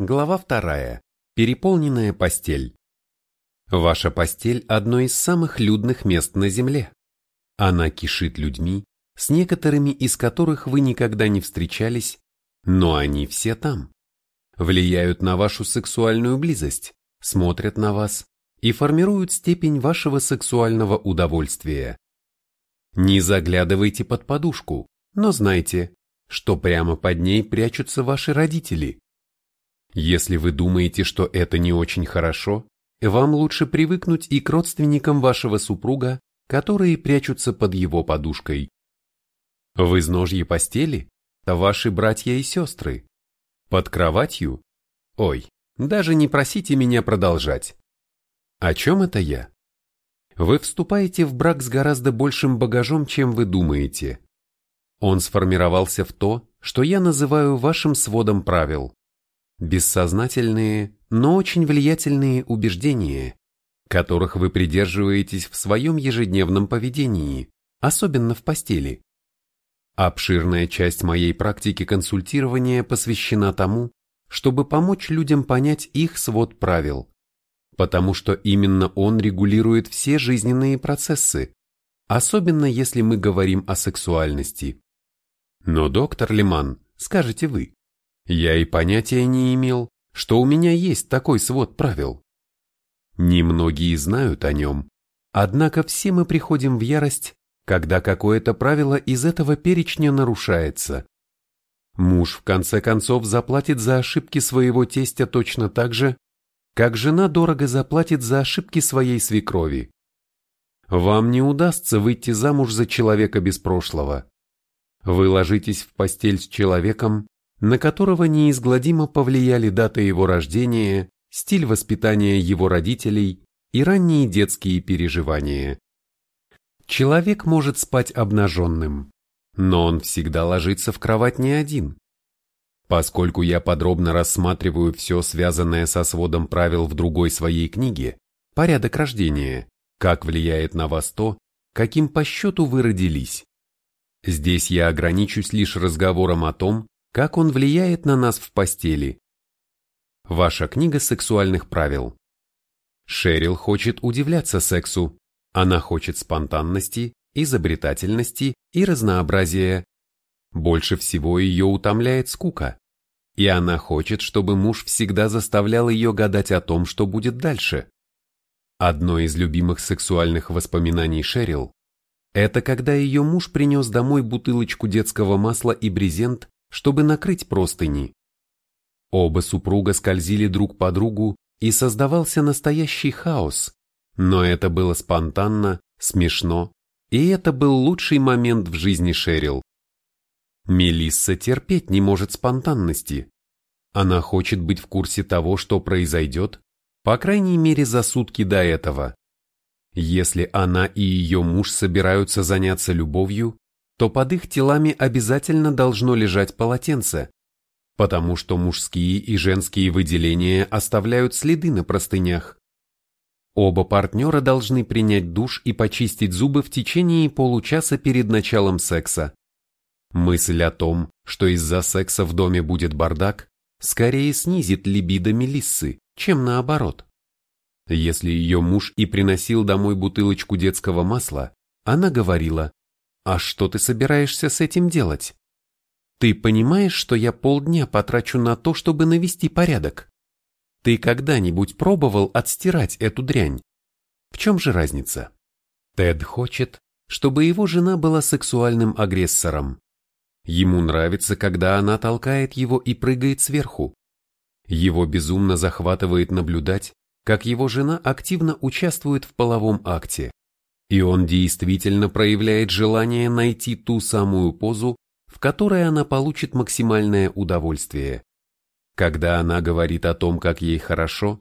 Глава вторая. Переполненная постель. Ваша постель – одно из самых людных мест на Земле. Она кишит людьми, с некоторыми из которых вы никогда не встречались, но они все там. Влияют на вашу сексуальную близость, смотрят на вас и формируют степень вашего сексуального удовольствия. Не заглядывайте под подушку, но знайте, что прямо под ней прячутся ваши родители. Если вы думаете, что это не очень хорошо, вам лучше привыкнуть и к родственникам вашего супруга, которые прячутся под его подушкой. В изножье постели – ваши братья и сестры. Под кроватью? Ой, даже не просите меня продолжать. О чем это я? Вы вступаете в брак с гораздо большим багажом, чем вы думаете. Он сформировался в то, что я называю вашим сводом правил. Бессознательные, но очень влиятельные убеждения, которых вы придерживаетесь в своем ежедневном поведении, особенно в постели. Обширная часть моей практики консультирования посвящена тому, чтобы помочь людям понять их свод правил, потому что именно он регулирует все жизненные процессы, особенно если мы говорим о сексуальности. Но, доктор Лиман, скажете вы, я и понятия не имел, что у меня есть такой свод правил. Немногие знают о нем, однако все мы приходим в ярость, когда какое-то правило из этого перечня нарушается. Муж в конце концов заплатит за ошибки своего тестя точно так же, как жена дорого заплатит за ошибки своей свекрови. Вам не удастся выйти замуж за человека без прошлого. Вы ложитесь в постель с человеком, на которого неизгладимо повлияли дата его рождения, стиль воспитания его родителей и ранние детские переживания. Человек может спать обнаженным, но он всегда ложится в кровать не один. Поскольку я подробно рассматриваю все связанное со сводом правил в другой своей книге «Порядок рождения. Как влияет на вас то, каким по счету вы родились», здесь я ограничусь лишь разговором о том, как он влияет на нас в постели. Ваша книга сексуальных правил. Шерил хочет удивляться сексу. Она хочет спонтанности, изобретательности и разнообразия. Больше всего ее утомляет скука. И она хочет, чтобы муж всегда заставлял ее гадать о том, что будет дальше. Одно из любимых сексуальных воспоминаний Шерил – это когда ее муж принес домой бутылочку детского масла и брезент чтобы накрыть простыни. Оба супруга скользили друг по другу, и создавался настоящий хаос, но это было спонтанно, смешно, и это был лучший момент в жизни Шерил. Мелисса терпеть не может спонтанности. Она хочет быть в курсе того, что произойдет, по крайней мере за сутки до этого. Если она и ее муж собираются заняться любовью, то под их телами обязательно должно лежать полотенце, потому что мужские и женские выделения оставляют следы на простынях. Оба партнера должны принять душ и почистить зубы в течение получаса перед началом секса. Мысль о том, что из-за секса в доме будет бардак, скорее снизит либидо Мелиссы, чем наоборот. Если ее муж и приносил домой бутылочку детского масла, она говорила а что ты собираешься с этим делать? Ты понимаешь, что я полдня потрачу на то, чтобы навести порядок? Ты когда-нибудь пробовал отстирать эту дрянь? В чем же разница? Тед хочет, чтобы его жена была сексуальным агрессором. Ему нравится, когда она толкает его и прыгает сверху. Его безумно захватывает наблюдать, как его жена активно участвует в половом акте. И он действительно проявляет желание найти ту самую позу, в которой она получит максимальное удовольствие. Когда она говорит о том, как ей хорошо,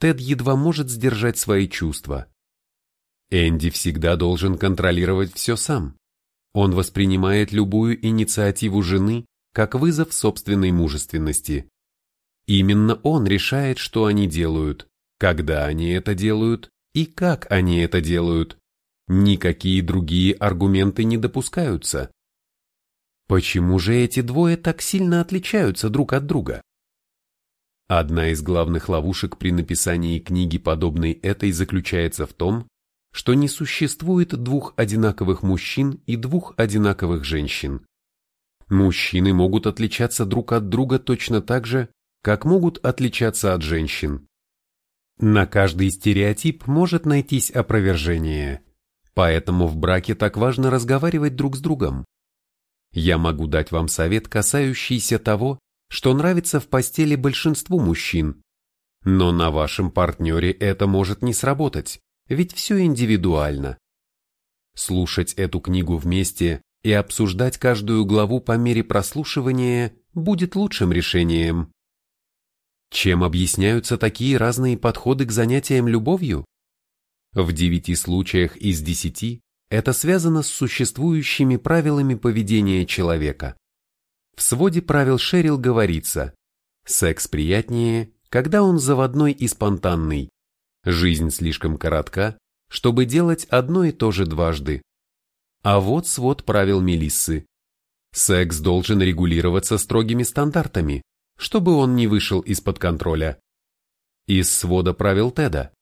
Тед едва может сдержать свои чувства. Энди всегда должен контролировать все сам. Он воспринимает любую инициативу жены как вызов собственной мужественности. Именно он решает, что они делают, когда они это делают и как они это делают. Никакие другие аргументы не допускаются. Почему же эти двое так сильно отличаются друг от друга? Одна из главных ловушек при написании книги, подобной этой, заключается в том, что не существует двух одинаковых мужчин и двух одинаковых женщин. Мужчины могут отличаться друг от друга точно так же, как могут отличаться от женщин. На каждый стереотип может найтись опровержение, поэтому в браке так важно разговаривать друг с другом. Я могу дать вам совет, касающийся того, что нравится в постели большинству мужчин. Но на вашем партнере это может не сработать, ведь все индивидуально. Слушать эту книгу вместе и обсуждать каждую главу по мере прослушивания будет лучшим решением. Чем объясняются такие разные подходы к занятиям любовью? В девяти случаях из десяти это связано с существующими правилами поведения человека. В своде правил Шерил говорится, секс приятнее, когда он заводной и спонтанный. Жизнь слишком коротка, чтобы делать одно и то же дважды. А вот свод правил Мелиссы. Секс должен регулироваться строгими стандартами, чтобы он не вышел из-под контроля. Из свода правил Теда.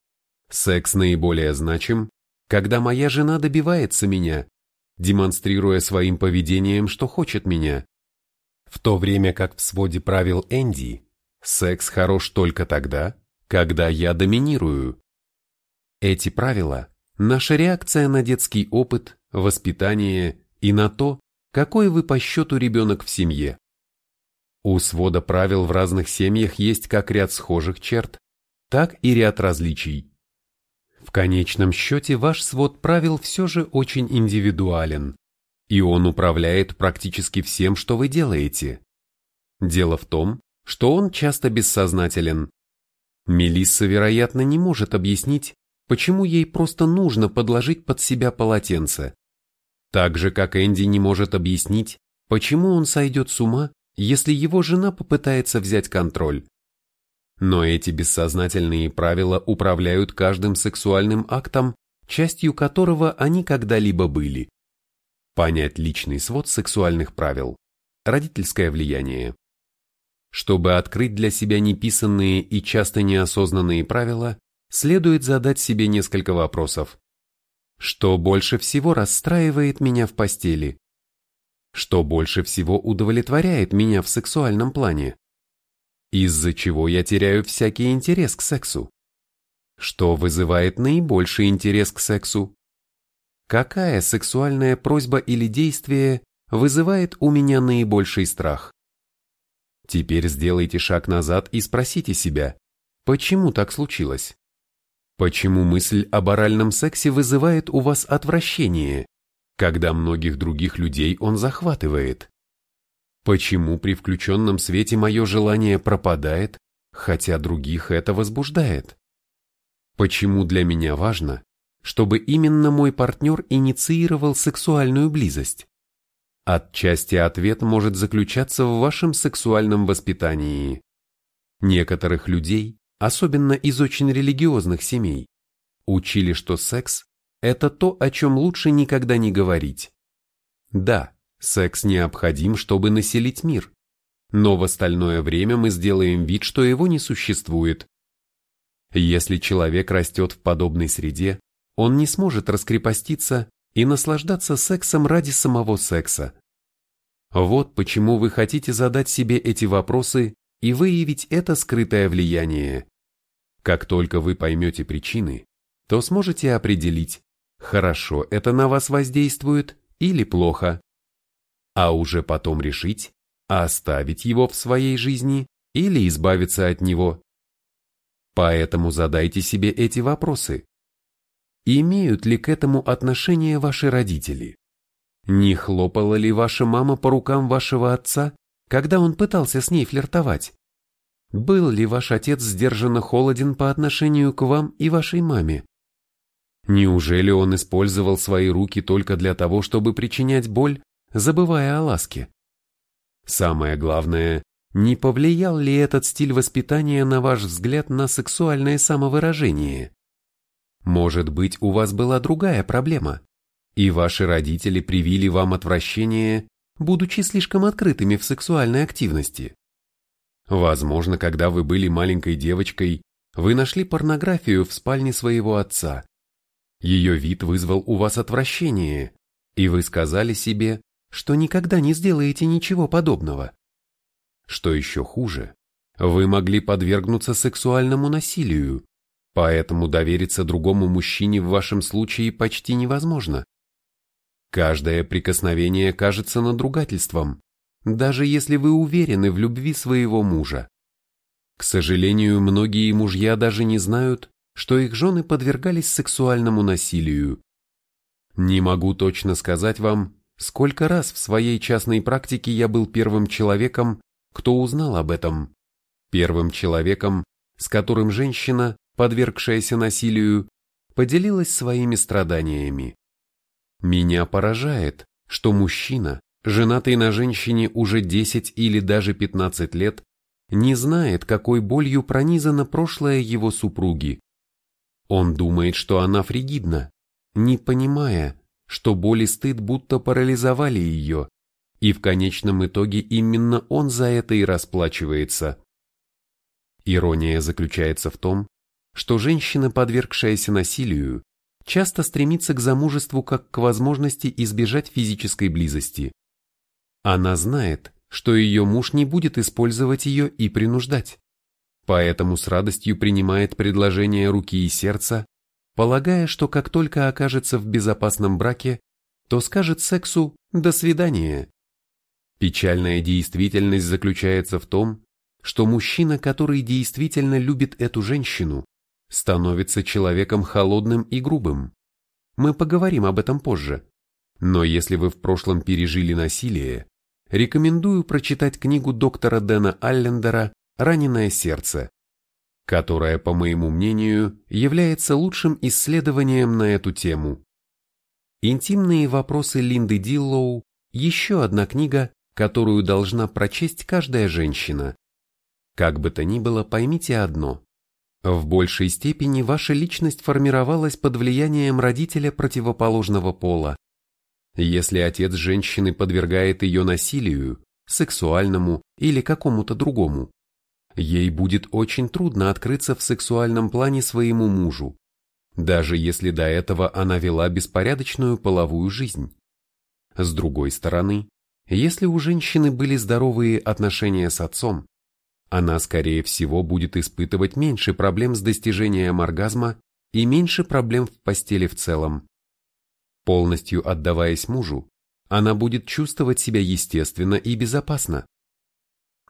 Секс наиболее значим, когда моя жена добивается меня, демонстрируя своим поведением, что хочет меня. В то время как в своде правил Энди, секс хорош только тогда, когда я доминирую. Эти правила – наша реакция на детский опыт, воспитание и на то, какой вы по счету ребенок в семье. У свода правил в разных семьях есть как ряд схожих черт, так и ряд различий. В конечном счете ваш свод правил все же очень индивидуален и он управляет практически всем, что вы делаете. Дело в том, что он часто бессознателен. Мелисса, вероятно, не может объяснить, почему ей просто нужно подложить под себя полотенце. Так же, как Энди не может объяснить, почему он сойдет с ума, если его жена попытается взять контроль. Но эти бессознательные правила управляют каждым сексуальным актом, частью которого они когда-либо были. Понять личный свод сексуальных правил. Родительское влияние. Чтобы открыть для себя неписанные и часто неосознанные правила, следует задать себе несколько вопросов. Что больше всего расстраивает меня в постели? Что больше всего удовлетворяет меня в сексуальном плане? Из-за чего я теряю всякий интерес к сексу? Что вызывает наибольший интерес к сексу? Какая сексуальная просьба или действие вызывает у меня наибольший страх? Теперь сделайте шаг назад и спросите себя, почему так случилось? Почему мысль об оральном сексе вызывает у вас отвращение, когда многих других людей он захватывает? Почему при включенном свете мое желание пропадает, хотя других это возбуждает? Почему для меня важно, чтобы именно мой партнер инициировал сексуальную близость. Отчасти ответ может заключаться в вашем сексуальном воспитании. Некоторых людей, особенно из очень религиозных семей, учили, что секс – это то, о чем лучше никогда не говорить. Да, секс необходим, чтобы населить мир, но в остальное время мы сделаем вид, что его не существует. Если человек растет в подобной среде, он не сможет раскрепоститься и наслаждаться сексом ради самого секса. Вот почему вы хотите задать себе эти вопросы и выявить это скрытое влияние. Как только вы поймете причины, то сможете определить, хорошо это на вас воздействует или плохо. А уже потом решить, оставить его в своей жизни или избавиться от него. Поэтому задайте себе эти вопросы. Имеют ли к этому отношение ваши родители? Не хлопала ли ваша мама по рукам вашего отца, когда он пытался с ней флиртовать? Был ли ваш отец сдержанно холоден по отношению к вам и вашей маме? Неужели он использовал свои руки только для того, чтобы причинять боль, забывая о ласке? Самое главное, не повлиял ли этот стиль воспитания на ваш взгляд на сексуальное самовыражение? Может быть, у вас была другая проблема, и ваши родители привили вам отвращение, будучи слишком открытыми в сексуальной активности. Возможно, когда вы были маленькой девочкой, вы нашли порнографию в спальне своего отца. Ее вид вызвал у вас отвращение, и вы сказали себе, что никогда не сделаете ничего подобного. Что еще хуже, вы могли подвергнуться сексуальному насилию, поэтому довериться другому мужчине в вашем случае почти невозможно. Каждое прикосновение кажется надругательством, даже если вы уверены в любви своего мужа. К сожалению, многие мужья даже не знают, что их жены подвергались сексуальному насилию. Не могу точно сказать вам, сколько раз в своей частной практике я был первым человеком, кто узнал об этом. Первым человеком, с которым женщина, подвергшаяся насилию, поделилась своими страданиями. Меня поражает, что мужчина, женатый на женщине уже 10 или даже 15 лет, не знает, какой болью пронизано прошлое его супруги. Он думает, что она фригидна, не понимая, что боль и стыд будто парализовали ее, и в конечном итоге именно он за это и расплачивается. Ирония заключается в том, что женщина, подвергшаяся насилию, часто стремится к замужеству как к возможности избежать физической близости. Она знает, что ее муж не будет использовать ее и принуждать, поэтому с радостью принимает предложение руки и сердца, полагая, что как только окажется в безопасном браке, то скажет сексу «до свидания». Печальная действительность заключается в том, что мужчина, который действительно любит эту женщину, становится человеком холодным и грубым. Мы поговорим об этом позже. Но если вы в прошлом пережили насилие, рекомендую прочитать книгу доктора Дэна Аллендера «Раненое сердце», которая, по моему мнению, является лучшим исследованием на эту тему. «Интимные вопросы Линды Диллоу» – еще одна книга, которую должна прочесть каждая женщина. Как бы то ни было, поймите одно. В большей степени ваша личность формировалась под влиянием родителя противоположного пола. Если отец женщины подвергает ее насилию, сексуальному или какому-то другому, ей будет очень трудно открыться в сексуальном плане своему мужу, даже если до этого она вела беспорядочную половую жизнь. С другой стороны, если у женщины были здоровые отношения с отцом, она, скорее всего, будет испытывать меньше проблем с достижением оргазма и меньше проблем в постели в целом. Полностью отдаваясь мужу, она будет чувствовать себя естественно и безопасно.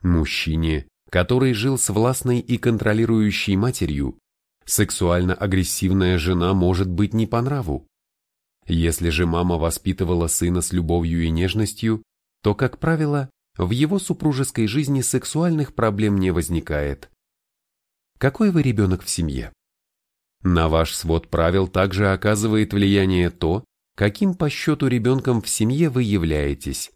Мужчине, который жил с властной и контролирующей матерью, сексуально агрессивная жена может быть не по нраву. Если же мама воспитывала сына с любовью и нежностью, то, как правило, в его супружеской жизни сексуальных проблем не возникает. Какой вы ребенок в семье? На ваш свод правил также оказывает влияние то, каким по счету ребенком в семье вы являетесь.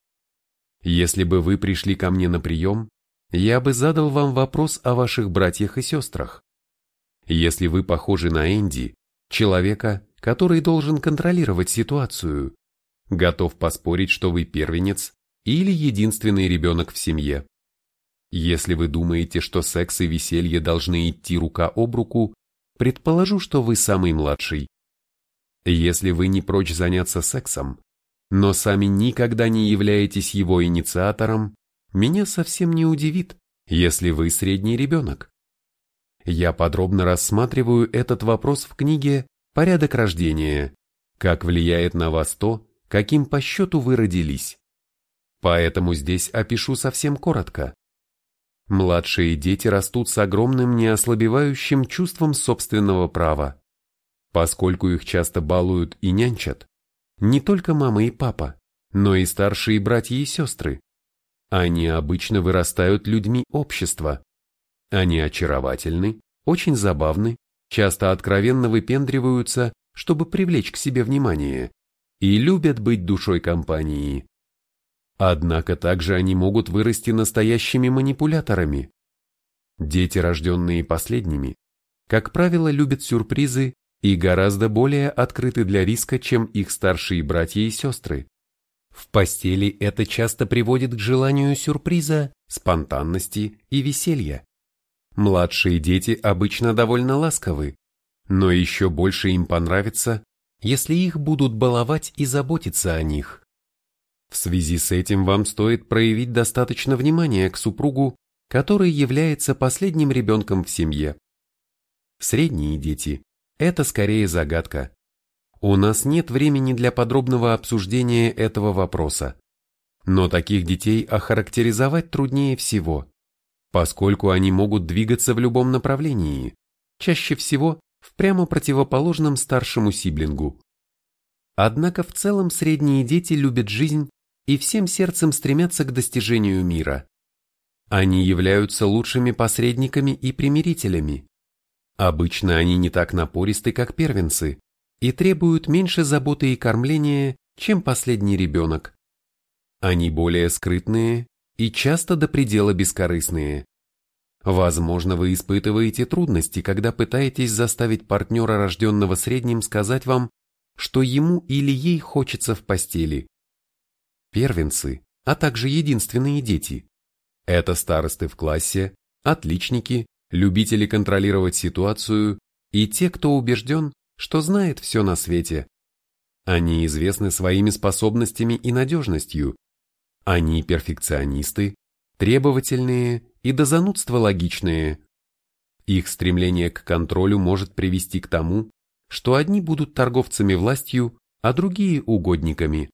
Если бы вы пришли ко мне на прием, я бы задал вам вопрос о ваших братьях и сестрах. Если вы похожи на Энди, человека, который должен контролировать ситуацию, готов поспорить, что вы первенец, или единственный ребенок в семье. Если вы думаете, что секс и веселье должны идти рука об руку, предположу, что вы самый младший. Если вы не прочь заняться сексом, но сами никогда не являетесь его инициатором, меня совсем не удивит, если вы средний ребенок. Я подробно рассматриваю этот вопрос в книге «Порядок рождения. Как влияет на вас то, каким по счету вы родились». Поэтому здесь опишу совсем коротко. Младшие дети растут с огромным неослабевающим чувством собственного права. Поскольку их часто балуют и нянчат, не только мама и папа, но и старшие братья и сестры. Они обычно вырастают людьми общества. Они очаровательны, очень забавны, часто откровенно выпендриваются, чтобы привлечь к себе внимание, и любят быть душой компании. Однако также они могут вырасти настоящими манипуляторами. Дети, рожденные последними, как правило, любят сюрпризы и гораздо более открыты для риска, чем их старшие братья и сестры. В постели это часто приводит к желанию сюрприза, спонтанности и веселья. Младшие дети обычно довольно ласковы, но еще больше им понравится, если их будут баловать и заботиться о них. В связи с этим вам стоит проявить достаточно внимания к супругу, который является последним ребенком в семье. Средние дети – это скорее загадка. У нас нет времени для подробного обсуждения этого вопроса. Но таких детей охарактеризовать труднее всего, поскольку они могут двигаться в любом направлении, чаще всего в прямо противоположном старшему сиблингу. Однако в целом средние дети любят жизнь и всем сердцем стремятся к достижению мира. Они являются лучшими посредниками и примирителями. Обычно они не так напористы, как первенцы, и требуют меньше заботы и кормления, чем последний ребенок. Они более скрытные и часто до предела бескорыстные. Возможно, вы испытываете трудности, когда пытаетесь заставить партнера, рожденного средним, сказать вам, что ему или ей хочется в постели. Первенцы, а также единственные дети. Это старосты в классе, отличники, любители контролировать ситуацию и те, кто убежден, что знает все на свете. Они известны своими способностями и надежностью. Они перфекционисты, требовательные и до занудства логичные. Их стремление к контролю может привести к тому, что одни будут торговцами властью, а другие – угодниками.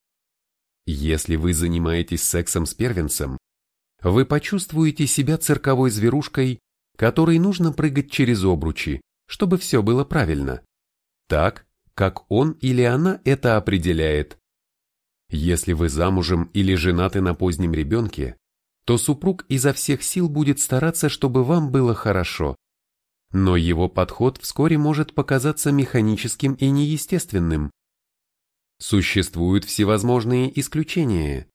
Если вы занимаетесь сексом с первенцем, вы почувствуете себя цирковой зверушкой, которой нужно прыгать через обручи, чтобы все было правильно так, как он или она это определяет. Если вы замужем или женаты на позднем ребенке, то супруг изо всех сил будет стараться, чтобы вам было хорошо. Но его подход вскоре может показаться механическим и неестественным. Существуют всевозможные исключения,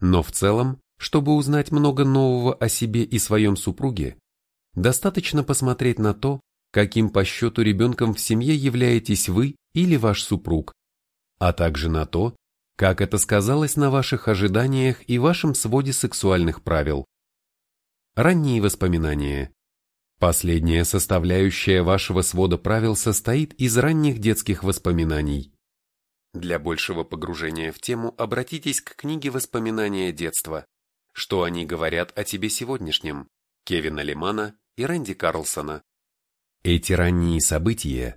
но в целом, чтобы узнать много нового о себе и своем супруге, достаточно посмотреть на то, каким по счету ребенком в семье являетесь вы или ваш супруг, а также на то, как это сказалось на ваших ожиданиях и вашем своде сексуальных правил. Ранние воспоминания. Последняя составляющая вашего свода правил состоит из ранних детских воспоминаний. Для большего погружения в тему обратитесь к книге «Воспоминания детства. Что они говорят о тебе сегодняшнем» Кевина Лемана и Рэнди Карлсона. Эти ранние события,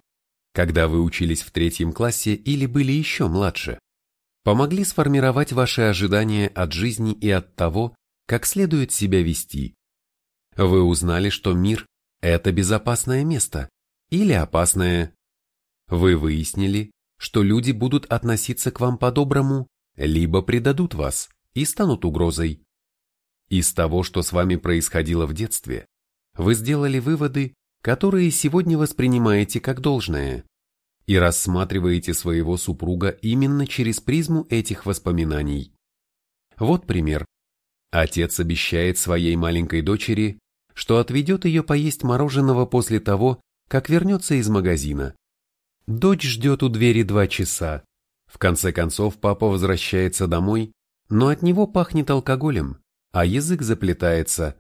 когда вы учились в третьем классе или были еще младше, помогли сформировать ваши ожидания от жизни и от того, как следует себя вести. Вы узнали, что мир – это безопасное место или опасное. Вы выяснили, что люди будут относиться к вам по-доброму, либо предадут вас и станут угрозой. Из того, что с вами происходило в детстве, вы сделали выводы, которые сегодня воспринимаете как должное, и рассматриваете своего супруга именно через призму этих воспоминаний. Вот пример. Отец обещает своей маленькой дочери, что отведет ее поесть мороженого после того, как вернется из магазина. Дочь ждет у двери два часа. В конце концов папа возвращается домой, но от него пахнет алкоголем, а язык заплетается.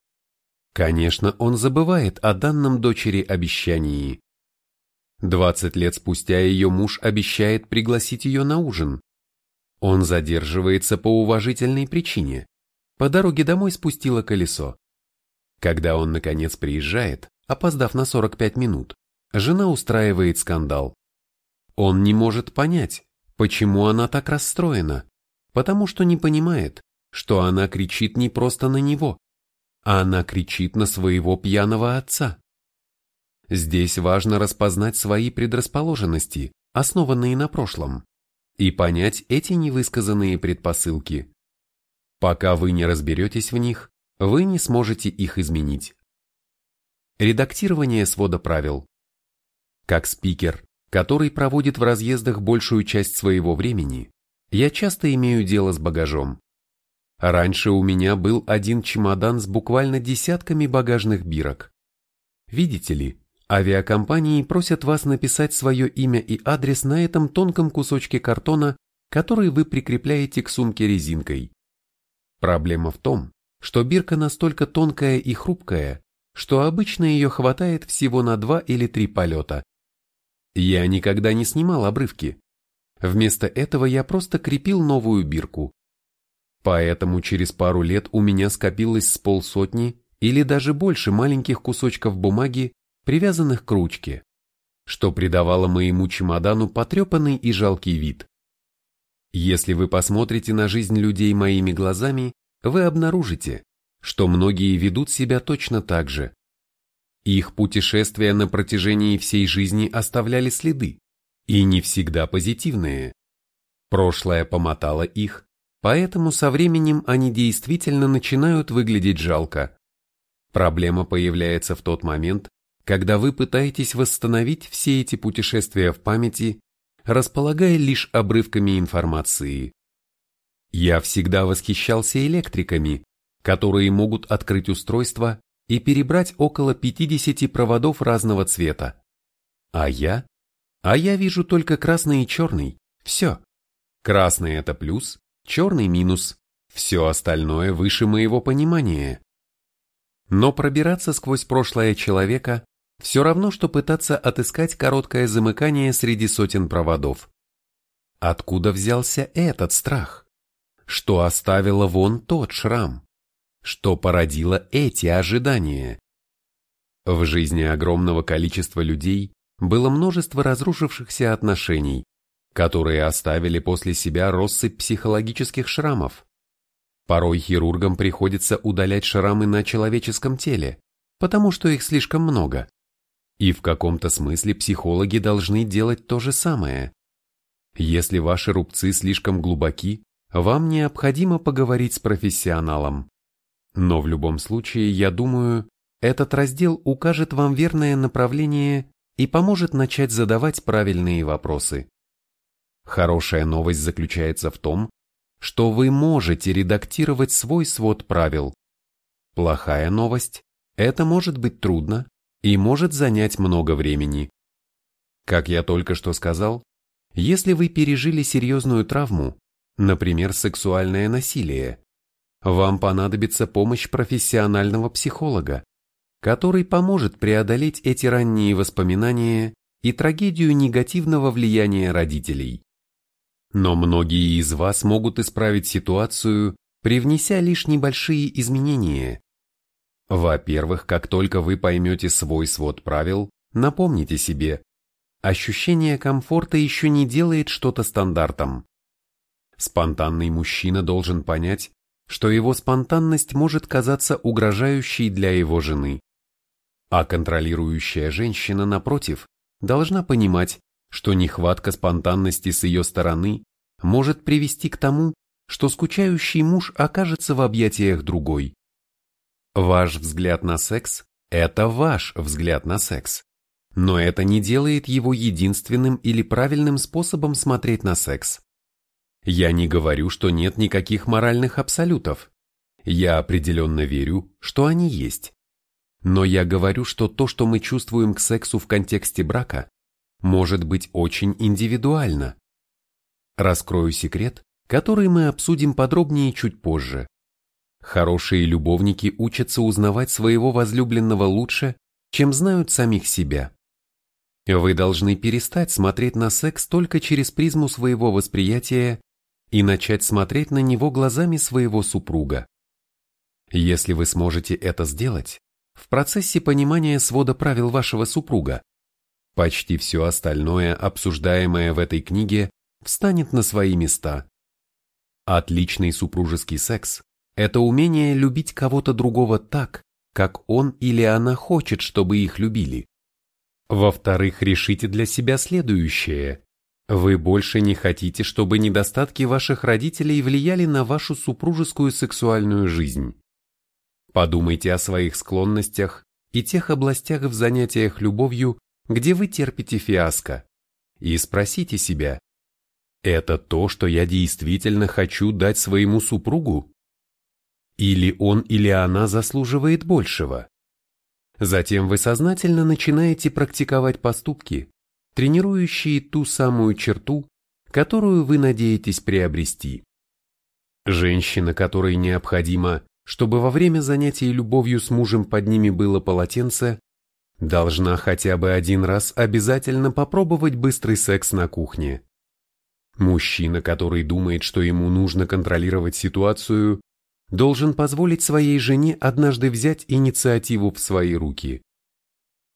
Конечно, он забывает о данном дочери обещании. Двадцать лет спустя ее муж обещает пригласить ее на ужин. Он задерживается по уважительной причине. По дороге домой спустило колесо. Когда он наконец приезжает, опоздав на 45 минут, жена устраивает скандал. Он не может понять, почему она так расстроена, потому что не понимает, что она кричит не просто на него, а она кричит на своего пьяного отца. Здесь важно распознать свои предрасположенности, основанные на прошлом, и понять эти невысказанные предпосылки. Пока вы не разберетесь в них, вы не сможете их изменить. Редактирование свода правил. Как спикер, который проводит в разъездах большую часть своего времени, я часто имею дело с багажом. Раньше у меня был один чемодан с буквально десятками багажных бирок. Видите ли, авиакомпании просят вас написать свое имя и адрес на этом тонком кусочке картона который вы прикрепляете к сумке резинкой. Проблема в том, что бирка настолько тонкая и хрупкая, что обычно ее хватает всего на два или три полета. Я никогда не снимал обрывки. Вместо этого я просто крепил новую бирку. Поэтому через пару лет у меня скопилось с полсотни или даже больше маленьких кусочков бумаги, привязанных к ручке, что придавало моему чемодану потрепанный и жалкий вид. Если вы посмотрите на жизнь людей моими глазами, вы обнаружите, что многие ведут себя точно так же. Их путешествия на протяжении всей жизни оставляли следы, и не всегда позитивные. Прошлое помотало их, поэтому со временем они действительно начинают выглядеть жалко. Проблема появляется в тот момент, когда вы пытаетесь восстановить все эти путешествия в памяти, располагая лишь обрывками информации. Я всегда восхищался электриками, которые могут открыть устройство и перебрать около 50 проводов разного цвета. А я? А я вижу только красный и черный. Все. Красный это плюс, черный минус. Все остальное выше моего понимания. Но пробираться сквозь прошлое человека все равно, что пытаться отыскать короткое замыкание среди сотен проводов. Откуда взялся этот страх? Что оставило вон тот шрам? Что породило эти ожидания? В жизни огромного количества людей было множество разрушившихся отношений, которые оставили после себя россыпь психологических шрамов. Порой хирургам приходится удалять шрамы на человеческом теле, потому что их слишком много. И в каком-то смысле психологи должны делать то же самое. Если ваши рубцы слишком глубоки, вам необходимо поговорить с профессионалом. Но в любом случае, я думаю, этот раздел укажет вам верное направление и поможет начать задавать правильные вопросы. Хорошая новость заключается в том, что вы можете редактировать свой свод правил. Плохая новость – это может быть трудно, и может занять много времени. Как я только что сказал, если вы пережили серьезную травму, например, сексуальное насилие, вам понадобится помощь профессионального психолога, который поможет преодолеть эти ранние воспоминания и трагедию негативного влияния родителей. Но многие из вас могут исправить ситуацию, привнеся лишь небольшие изменения, во-первых, как только вы поймете свой свод правил, напомните себе, ощущение комфорта еще не делает что-то стандартом. Спонтанный мужчина должен понять, что его спонтанность может казаться угрожающей для его жены. А контролирующая женщина, напротив, должна понимать, что нехватка спонтанности с ее стороны может привести к тому, что скучающий муж окажется в объятиях другой. Ваш взгляд на секс – это ваш взгляд на секс. Но это не делает его единственным или правильным способом смотреть на секс. Я не говорю, что нет никаких моральных абсолютов. Я определенно верю, что они есть. Но я говорю, что то, что мы чувствуем к сексу в контексте брака, может быть очень индивидуально. Раскрою секрет, который мы обсудим подробнее чуть позже. Хорошие любовники учатся узнавать своего возлюбленного лучше, чем знают самих себя. Вы должны перестать смотреть на секс только через призму своего восприятия и начать смотреть на него глазами своего супруга. Если вы сможете это сделать, в процессе понимания свода правил вашего супруга, почти все остальное, обсуждаемое в этой книге, встанет на свои места. Отличный супружеский секс это умение любить кого-то другого так, как он или она хочет, чтобы их любили. Во-вторых, решите для себя следующее. Вы больше не хотите, чтобы недостатки ваших родителей влияли на вашу супружескую сексуальную жизнь. Подумайте о своих склонностях и тех областях в занятиях любовью, где вы терпите фиаско, и спросите себя, это то, что я действительно хочу дать своему супругу? Или он или она заслуживает большего. Затем вы сознательно начинаете практиковать поступки, тренирующие ту самую черту, которую вы надеетесь приобрести. Женщина, которой необходимо, чтобы во время занятий любовью с мужем под ними было полотенце, должна хотя бы один раз обязательно попробовать быстрый секс на кухне. Мужчина, который думает, что ему нужно контролировать ситуацию, должен позволить своей жене однажды взять инициативу в свои руки.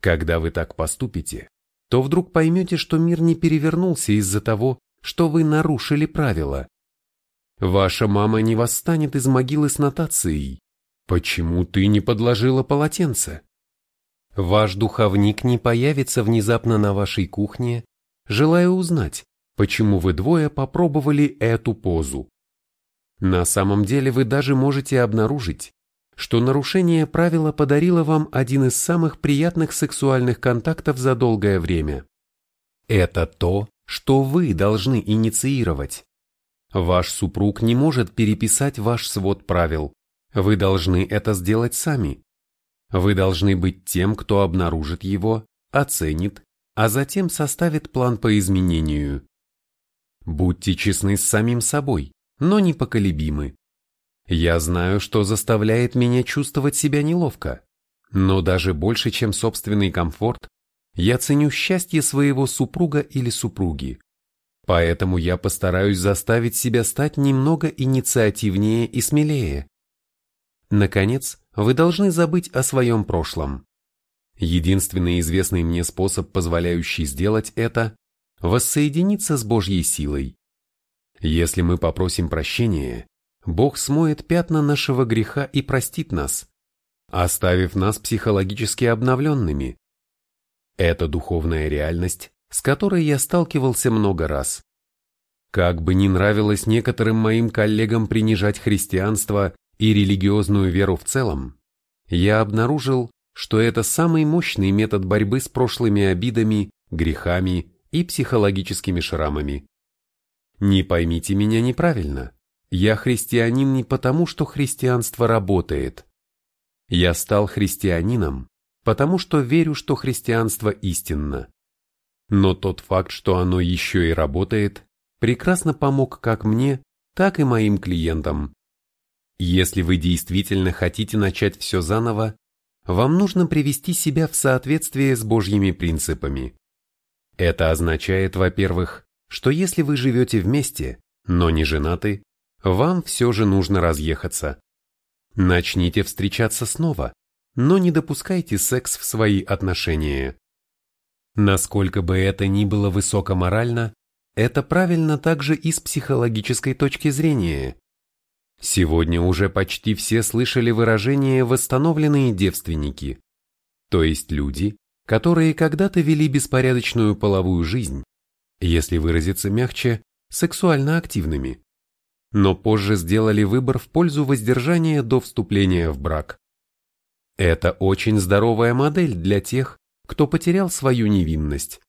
Когда вы так поступите, то вдруг поймете, что мир не перевернулся из-за того, что вы нарушили правила. Ваша мама не восстанет из могилы с нотацией «Почему ты не подложила полотенце?» Ваш духовник не появится внезапно на вашей кухне, желая узнать, почему вы двое попробовали эту позу. На самом деле вы даже можете обнаружить, что нарушение правила подарило вам один из самых приятных сексуальных контактов за долгое время. Это то, что вы должны инициировать. Ваш супруг не может переписать ваш свод правил. Вы должны это сделать сами. Вы должны быть тем, кто обнаружит его, оценит, а затем составит план по изменению. Будьте честны с самим собой, но непоколебимы. Я знаю, что заставляет меня чувствовать себя неловко, но даже больше, чем собственный комфорт, я ценю счастье своего супруга или супруги. Поэтому я постараюсь заставить себя стать немного инициативнее и смелее. Наконец, вы должны забыть о своем прошлом. Единственный известный мне способ, позволяющий сделать это, воссоединиться с Божьей силой. Если мы попросим прощения, Бог смоет пятна нашего греха и простит нас, оставив нас психологически обновленными. Это духовная реальность, с которой я сталкивался много раз. Как бы ни нравилось некоторым моим коллегам принижать христианство и религиозную веру в целом, я обнаружил, что это самый мощный метод борьбы с прошлыми обидами, грехами и психологическими шрамами. Не поймите меня неправильно. Я христианин не потому, что христианство работает. Я стал христианином, потому что верю, что христианство истинно. Но тот факт, что оно еще и работает, прекрасно помог как мне, так и моим клиентам. Если вы действительно хотите начать все заново, вам нужно привести себя в соответствие с Божьими принципами. Это означает, во-первых, что если вы живете вместе, но не женаты, вам все же нужно разъехаться. Начните встречаться снова, но не допускайте секс в свои отношения. Насколько бы это ни было высокоморально, это правильно также и с психологической точки зрения. Сегодня уже почти все слышали выражение «восстановленные девственники», то есть люди, которые когда-то вели беспорядочную половую жизнь, если выразиться мягче, сексуально активными, но позже сделали выбор в пользу воздержания до вступления в брак. Это очень здоровая модель для тех, кто потерял свою невинность.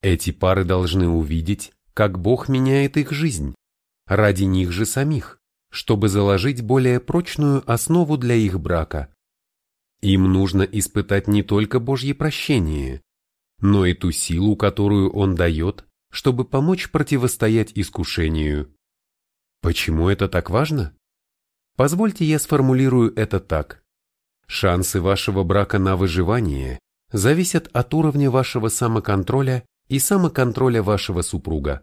Эти пары должны увидеть, как Бог меняет их жизнь, ради них же самих, чтобы заложить более прочную основу для их брака. Им нужно испытать не только Божье прощение, но и ту силу, которую Он дает, чтобы помочь противостоять искушению. Почему это так важно? Позвольте я сформулирую это так. Шансы вашего брака на выживание зависят от уровня вашего самоконтроля и самоконтроля вашего супруга.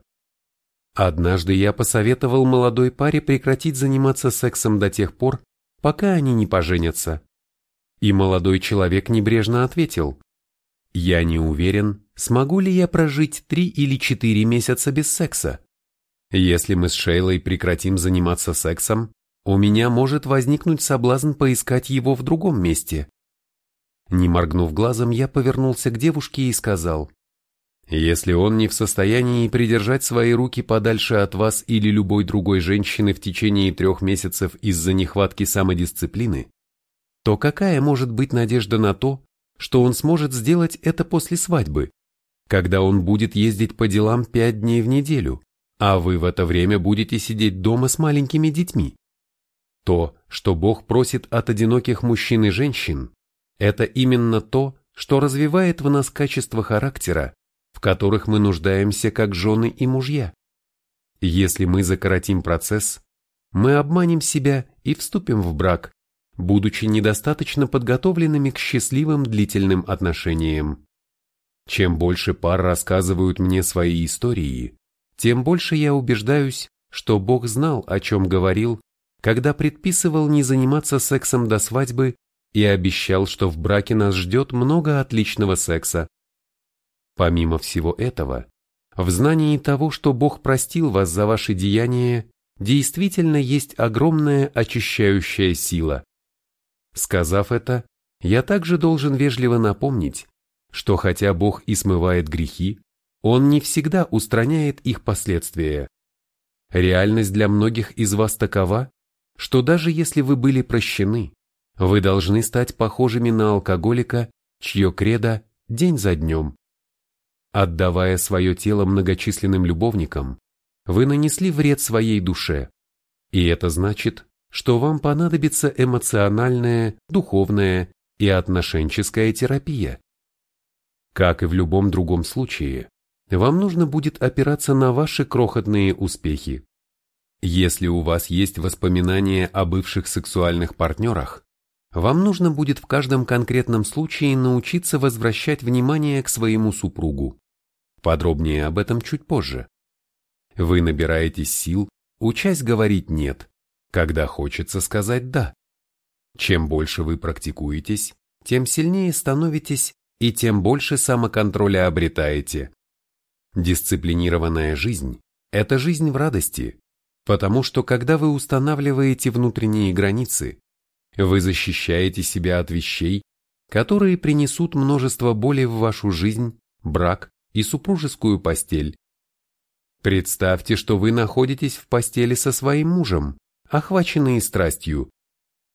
Однажды я посоветовал молодой паре прекратить заниматься сексом до тех пор, пока они не поженятся. И молодой человек небрежно ответил, «Я не уверен, смогу ли я прожить три или четыре месяца без секса. Если мы с Шейлой прекратим заниматься сексом, у меня может возникнуть соблазн поискать его в другом месте. Не моргнув глазом, я повернулся к девушке и сказал, «Если он не в состоянии придержать свои руки подальше от вас или любой другой женщины в течение трех месяцев из-за нехватки самодисциплины, то какая может быть надежда на то, что он сможет сделать это после свадьбы, когда он будет ездить по делам пять дней в неделю, а вы в это время будете сидеть дома с маленькими детьми? То, что Бог просит от одиноких мужчин и женщин, это именно то, что развивает в нас качество характера, в которых мы нуждаемся как жены и мужья. Если мы закоротим процесс, мы обманем себя и вступим в брак, будучи недостаточно подготовленными к счастливым длительным отношениям. Чем больше пар рассказывают мне свои истории, тем больше я убеждаюсь, что Бог знал, о чем говорил, когда предписывал не заниматься сексом до свадьбы и обещал, что в браке нас ждет много отличного секса. Помимо всего этого, в знании того, что Бог простил вас за ваши деяния, действительно есть огромная очищающая сила. Сказав это, я также должен вежливо напомнить, что хотя Бог и смывает грехи, Он не всегда устраняет их последствия. Реальность для многих из вас такова, что даже если вы были прощены, вы должны стать похожими на алкоголика, чье кредо день за днем. Отдавая свое тело многочисленным любовникам, вы нанесли вред своей душе. И это значит, что вам понадобится эмоциональная, духовная и отношенческая терапия. Как и в любом другом случае, вам нужно будет опираться на ваши крохотные успехи. Если у вас есть воспоминания о бывших сексуальных партнерах, вам нужно будет в каждом конкретном случае научиться возвращать внимание к своему супругу. Подробнее об этом чуть позже. Вы набираетесь сил, учась говорить «нет», когда хочется сказать «да». Чем больше вы практикуетесь, тем сильнее становитесь и тем больше самоконтроля обретаете. Дисциплинированная жизнь – это жизнь в радости, потому что когда вы устанавливаете внутренние границы, вы защищаете себя от вещей, которые принесут множество боли в вашу жизнь, брак и супружескую постель. Представьте, что вы находитесь в постели со своим мужем, охваченные страстью,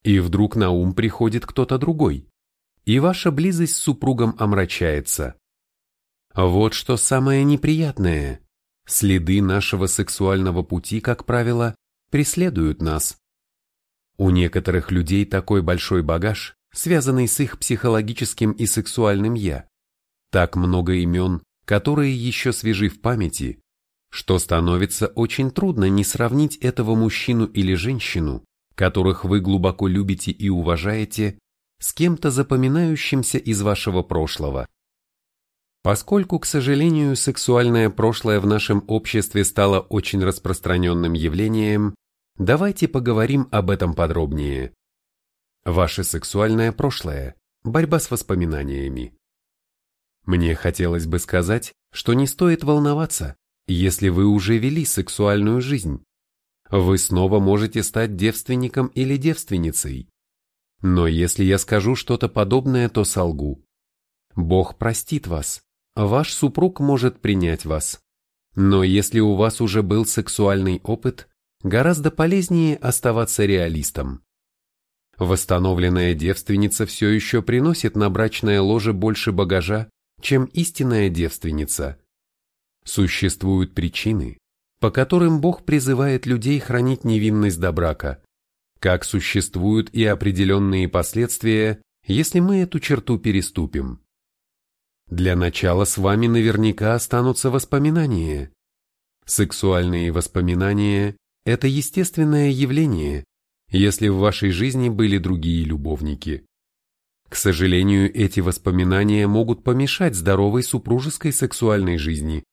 и вдруг на ум приходит кто-то другой, и ваша близость с супругом омрачается. Вот что самое неприятное. Следы нашего сексуального пути, как правило, преследуют нас. У некоторых людей такой большой багаж, связанный с их психологическим и сексуальным «я», так много имен, которые еще свежи в памяти, что становится очень трудно не сравнить этого мужчину или женщину, которых вы глубоко любите и уважаете, с кем-то запоминающимся из вашего прошлого. Поскольку, к сожалению, сексуальное прошлое в нашем обществе стало очень распространенным явлением, давайте поговорим об этом подробнее. Ваше сексуальное прошлое – борьба с воспоминаниями. Мне хотелось бы сказать, что не стоит волноваться, если вы уже вели сексуальную жизнь. Вы снова можете стать девственником или девственницей. Но если я скажу что-то подобное, то солгу. Бог простит вас, ваш супруг может принять вас. Но если у вас уже был сексуальный опыт, гораздо полезнее оставаться реалистом. Восстановленная девственница все еще приносит на брачное ложе больше багажа, чем истинная девственница. Существуют причины, по которым Бог призывает людей хранить невинность до брака, как существуют и определенные последствия, если мы эту черту переступим. Для начала с вами наверняка останутся воспоминания. Сексуальные воспоминания – это естественное явление, если в вашей жизни были другие любовники. К сожалению, эти воспоминания могут помешать здоровой супружеской сексуальной жизни.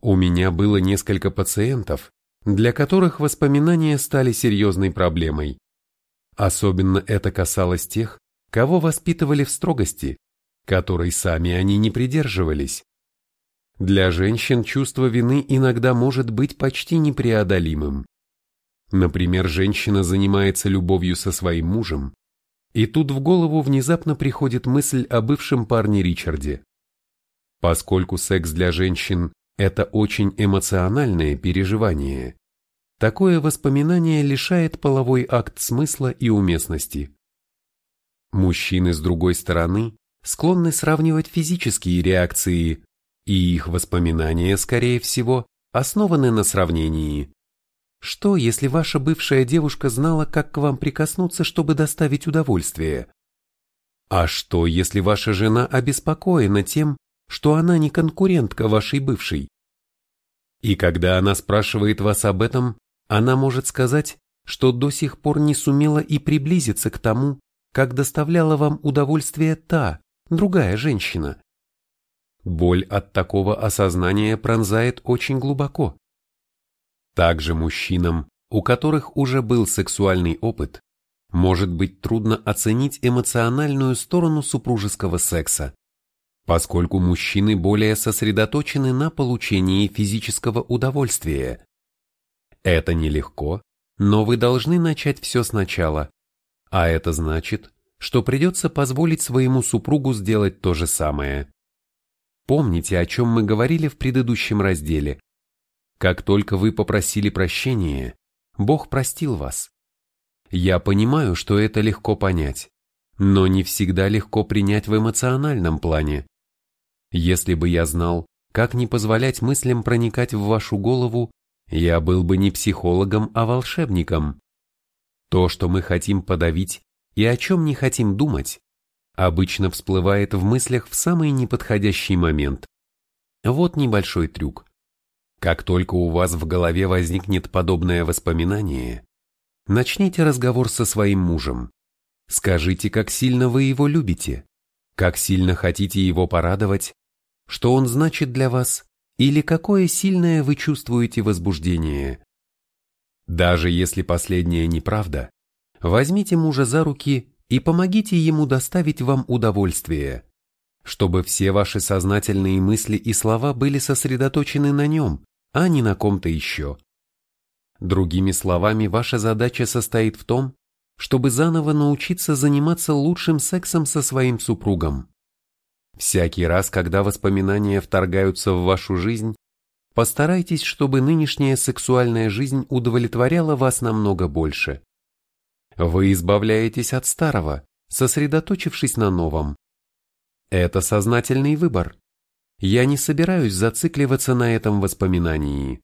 У меня было несколько пациентов, для которых воспоминания стали серьезной проблемой. Особенно это касалось тех, кого воспитывали в строгости, которой сами они не придерживались. Для женщин чувство вины иногда может быть почти непреодолимым. Например, женщина занимается любовью со своим мужем, и тут в голову внезапно приходит мысль о бывшем парне Ричарде. Поскольку секс для женщин – это очень эмоциональное переживание, такое воспоминание лишает половой акт смысла и уместности. Мужчины, с другой стороны, склонны сравнивать физические реакции, и их воспоминания, скорее всего, основаны на сравнении. Что, если ваша бывшая девушка знала, как к вам прикоснуться, чтобы доставить удовольствие? А что, если ваша жена обеспокоена тем, что она не конкурентка вашей бывшей? И когда она спрашивает вас об этом, она может сказать, что до сих пор не сумела и приблизиться к тому, как доставляла вам удовольствие та, другая женщина. Боль от такого осознания пронзает очень глубоко. Также мужчинам, у которых уже был сексуальный опыт, может быть трудно оценить эмоциональную сторону супружеского секса, поскольку мужчины более сосредоточены на получении физического удовольствия. Это нелегко, но вы должны начать все сначала, а это значит, что придется позволить своему супругу сделать то же самое. Помните, о чем мы говорили в предыдущем разделе. Как только вы попросили прощения, Бог простил вас. Я понимаю, что это легко понять, но не всегда легко принять в эмоциональном плане. Если бы я знал, как не позволять мыслям проникать в вашу голову, я был бы не психологом, а волшебником. То, что мы хотим подавить и о чем не хотим думать, обычно всплывает в мыслях в самый неподходящий момент. Вот небольшой трюк. Как только у вас в голове возникнет подобное воспоминание, начните разговор со своим мужем. Скажите, как сильно вы его любите, как сильно хотите его порадовать, что он значит для вас или какое сильное вы чувствуете возбуждение. Даже если последнее неправда, возьмите мужа за руки и помогите ему доставить вам удовольствие, чтобы все ваши сознательные мысли и слова были сосредоточены на нем, а не на ком-то еще. Другими словами, ваша задача состоит в том, чтобы заново научиться заниматься лучшим сексом со своим супругом. Всякий раз, когда воспоминания вторгаются в вашу жизнь, постарайтесь, чтобы нынешняя сексуальная жизнь удовлетворяла вас намного больше. Вы избавляетесь от старого, сосредоточившись на новом. Это сознательный выбор. Я не собираюсь зацикливаться на этом воспоминании.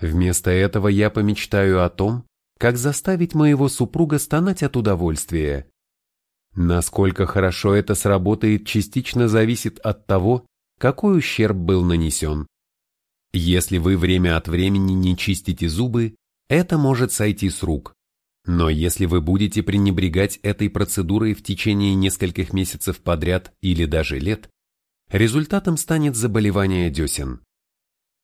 Вместо этого я помечтаю о том, как заставить моего супруга стонать от удовольствия. Насколько хорошо это сработает, частично зависит от того, какой ущерб был нанесен. Если вы время от времени не чистите зубы, это может сойти с рук. Но если вы будете пренебрегать этой процедурой в течение нескольких месяцев подряд или даже лет, результатом станет заболевание десен.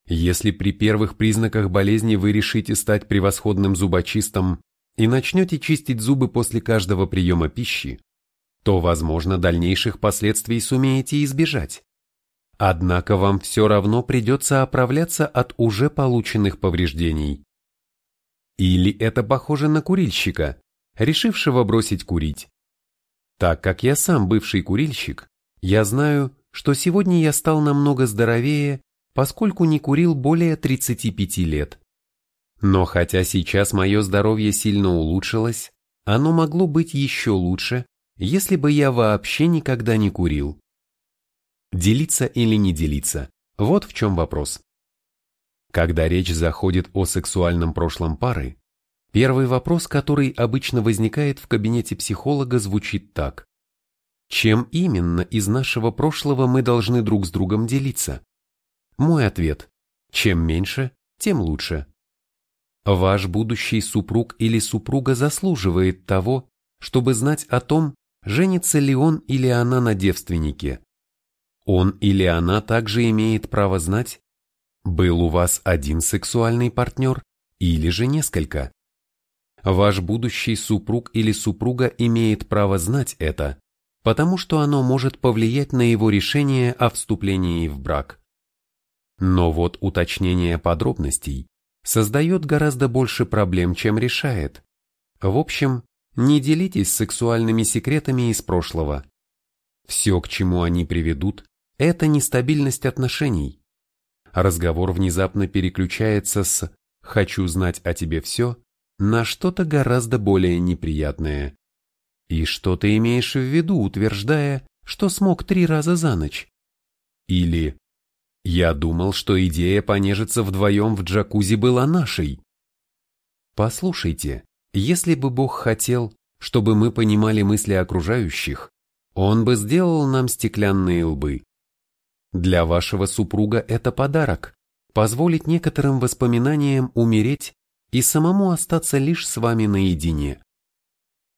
Если при первых признаках болезни вы решите стать превосходным зубочистом и начнете чистить зубы после каждого приема пищи, то, возможно, дальнейших последствий сумеете избежать. Однако вам все равно придется оправляться от уже полученных повреждений. Или это похоже на курильщика, решившего бросить курить. Так как я сам бывший курильщик, я знаю, что сегодня я стал намного здоровее, поскольку не курил более 35 лет. Но хотя сейчас мое здоровье сильно улучшилось, оно могло быть еще лучше, если бы я вообще никогда не курил. Делиться или не делиться – вот в чем вопрос. Когда речь заходит о сексуальном прошлом пары, первый вопрос, который обычно возникает в кабинете психолога, звучит так. Чем именно из нашего прошлого мы должны друг с другом делиться? Мой ответ – чем меньше, тем лучше. Ваш будущий супруг или супруга заслуживает того, чтобы знать о том, женится ли он или она на девственнике. Он или она также имеет право знать, был у вас один сексуальный партнер или же несколько? Ваш будущий супруг или супруга имеет право знать это, потому что оно может повлиять на его решение о вступлении в брак. Но вот уточнение подробностей создает гораздо больше проблем, чем решает. В общем, не делитесь сексуальными секретами из прошлого. Все, к чему они приведут, это нестабильность отношений, разговор внезапно переключается с «хочу знать о тебе все» на что-то гораздо более неприятное. И что ты имеешь в виду, утверждая, что смог три раза за ночь? Или «я думал, что идея понежиться вдвоем в джакузи была нашей». Послушайте, если бы Бог хотел, чтобы мы понимали мысли окружающих, Он бы сделал нам стеклянные лбы. Для вашего супруга это подарок, позволить некоторым воспоминаниям умереть и самому остаться лишь с вами наедине.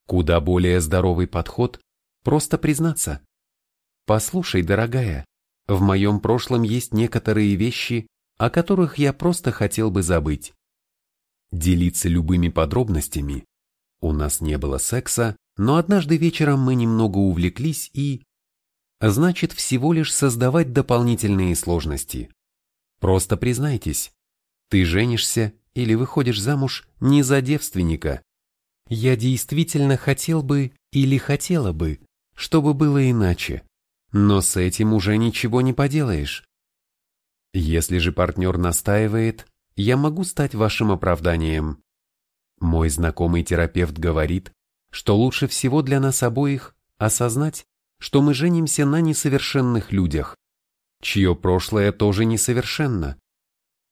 Куда более здоровый подход – просто признаться. Послушай, дорогая, в моем прошлом есть некоторые вещи, о которых я просто хотел бы забыть. Делиться любыми подробностями. У нас не было секса, но однажды вечером мы немного увлеклись и... Значит, всего лишь создавать дополнительные сложности. Просто признайтесь, ты женишься или выходишь замуж не за девственника. Я действительно хотел бы или хотела бы, чтобы было иначе, но с этим уже ничего не поделаешь. Если же партнер настаивает, я могу стать вашим оправданием. Мой знакомый терапевт говорит, что лучше всего для нас обоих осознать, что мы женимся на несовершенных людях, чье прошлое тоже несовершенно.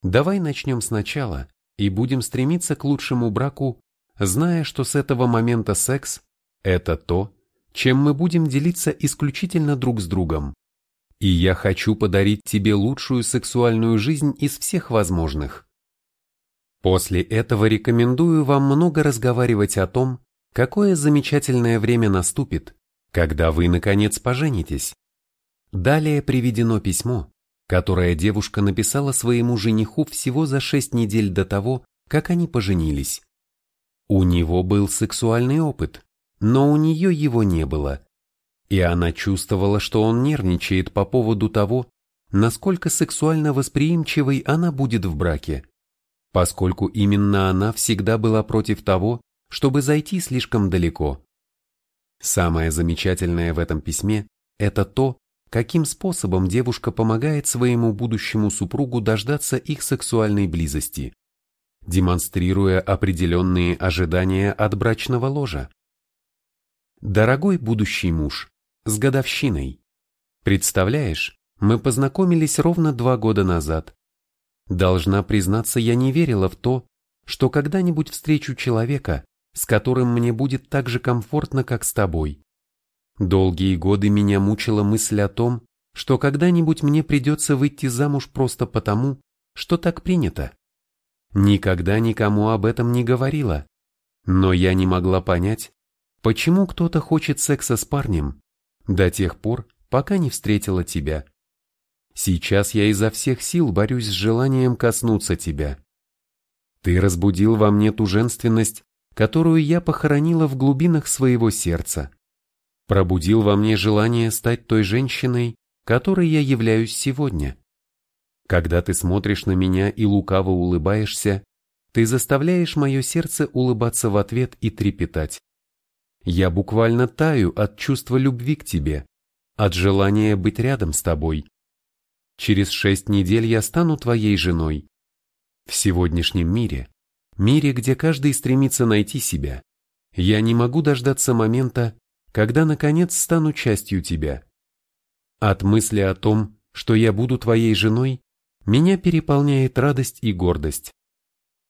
Давай начнем сначала и будем стремиться к лучшему браку, зная, что с этого момента секс – это то, чем мы будем делиться исключительно друг с другом. И я хочу подарить тебе лучшую сексуальную жизнь из всех возможных. После этого рекомендую вам много разговаривать о том, какое замечательное время наступит, когда вы, наконец, поженитесь. Далее приведено письмо, которое девушка написала своему жениху всего за шесть недель до того, как они поженились. У него был сексуальный опыт, но у нее его не было. И она чувствовала, что он нервничает по поводу того, насколько сексуально восприимчивой она будет в браке, поскольку именно она всегда была против того, чтобы зайти слишком далеко. Самое замечательное в этом письме – это то, каким способом девушка помогает своему будущему супругу дождаться их сексуальной близости, демонстрируя определенные ожидания от брачного ложа. Дорогой будущий муж, с годовщиной. Представляешь, мы познакомились ровно два года назад. Должна признаться, я не верила в то, что когда-нибудь встречу человека, с которым мне будет так же комфортно, как с тобой. Долгие годы меня мучила мысль о том, что когда-нибудь мне придется выйти замуж просто потому, что так принято. Никогда никому об этом не говорила, но я не могла понять, почему кто-то хочет секса с парнем до тех пор, пока не встретила тебя. Сейчас я изо всех сил борюсь с желанием коснуться тебя. Ты разбудил во мне ту женственность, которую я похоронила в глубинах своего сердца пробудил во мне желание стать той женщиной, которой я являюсь сегодня. Когда ты смотришь на меня и лукаво улыбаешься, ты заставляешь мое сердце улыбаться в ответ и трепетать. Я буквально таю от чувства любви к тебе, от желания быть рядом с тобой. Через шесть недель я стану твоей женой. В сегодняшнем мире, мире, где каждый стремится найти себя, я не могу дождаться момента, когда наконец стану частью тебя. От мысли о том, что я буду твоей женой, меня переполняет радость и гордость.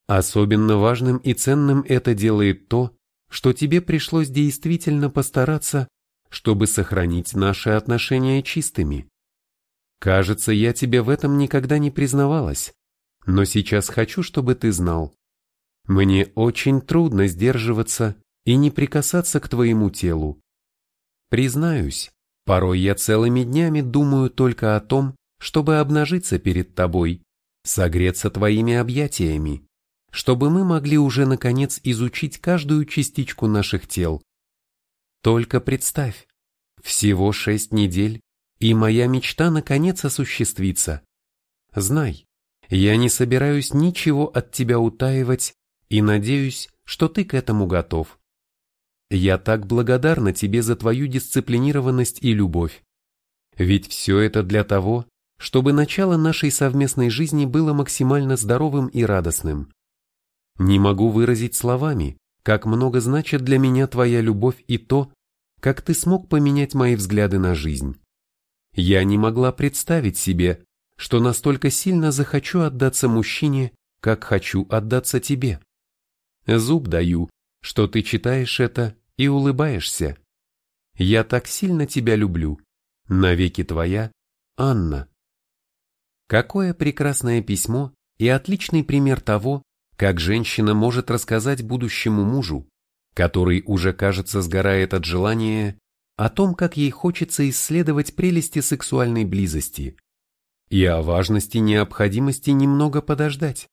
Особенно важным и ценным это делает то, что тебе пришлось действительно постараться, чтобы сохранить наши отношения чистыми. Кажется, я тебе в этом никогда не признавалась, но сейчас хочу, чтобы ты знал. Мне очень трудно сдерживаться и не прикасаться к твоему телу. Признаюсь, порой я целыми днями думаю только о том, чтобы обнажиться перед тобой, согреться твоими объятиями, чтобы мы могли уже наконец изучить каждую частичку наших тел. Только представь, всего шесть недель, и моя мечта наконец осуществится. Знай, я не собираюсь ничего от тебя утаивать и надеюсь, что ты к этому готов. Я так благодарна тебе за твою дисциплинированность и любовь. Ведь все это для того, чтобы начало нашей совместной жизни было максимально здоровым и радостным. Не могу выразить словами, как много значит для меня твоя любовь и то, как ты смог поменять мои взгляды на жизнь. Я не могла представить себе, что настолько сильно захочу отдаться мужчине, как хочу отдаться тебе. Зуб даю, что ты читаешь это и улыбаешься. Я так сильно тебя люблю. Навеки твоя, Анна. Какое прекрасное письмо и отличный пример того, как женщина может рассказать будущему мужу, который уже, кажется, сгорает от желания, о том, как ей хочется исследовать прелести сексуальной близости и о важности необходимости немного подождать.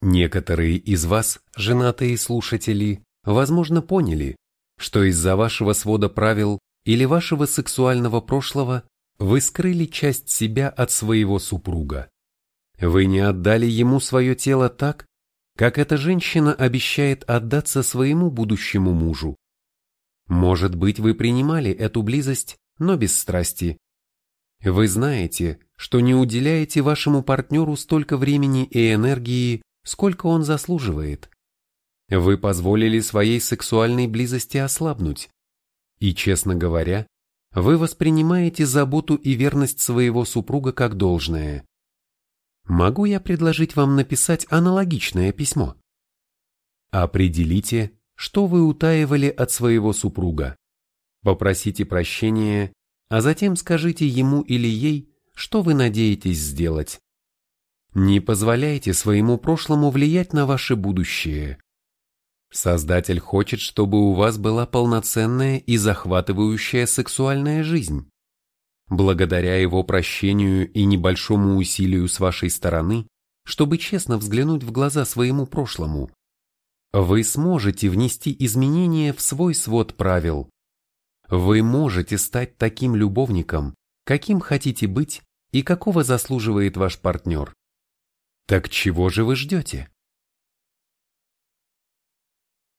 Некоторые из вас, женатые слушатели, возможно, поняли, что из-за вашего свода правил или вашего сексуального прошлого вы скрыли часть себя от своего супруга. Вы не отдали ему свое тело так, как эта женщина обещает отдаться своему будущему мужу. Может быть, вы принимали эту близость, но без страсти. Вы знаете, что не уделяете вашему партнеру столько времени и энергии, сколько он заслуживает. Вы позволили своей сексуальной близости ослабнуть. И, честно говоря, вы воспринимаете заботу и верность своего супруга как должное. Могу я предложить вам написать аналогичное письмо? Определите, что вы утаивали от своего супруга. Попросите прощения, а затем скажите ему или ей, что вы надеетесь сделать. Не позволяйте своему прошлому влиять на ваше будущее. Создатель хочет, чтобы у вас была полноценная и захватывающая сексуальная жизнь. Благодаря его прощению и небольшому усилию с вашей стороны, чтобы честно взглянуть в глаза своему прошлому, вы сможете внести изменения в свой свод правил. Вы можете стать таким любовником, каким хотите быть и какого заслуживает ваш партнер. Так чего же вы ждете?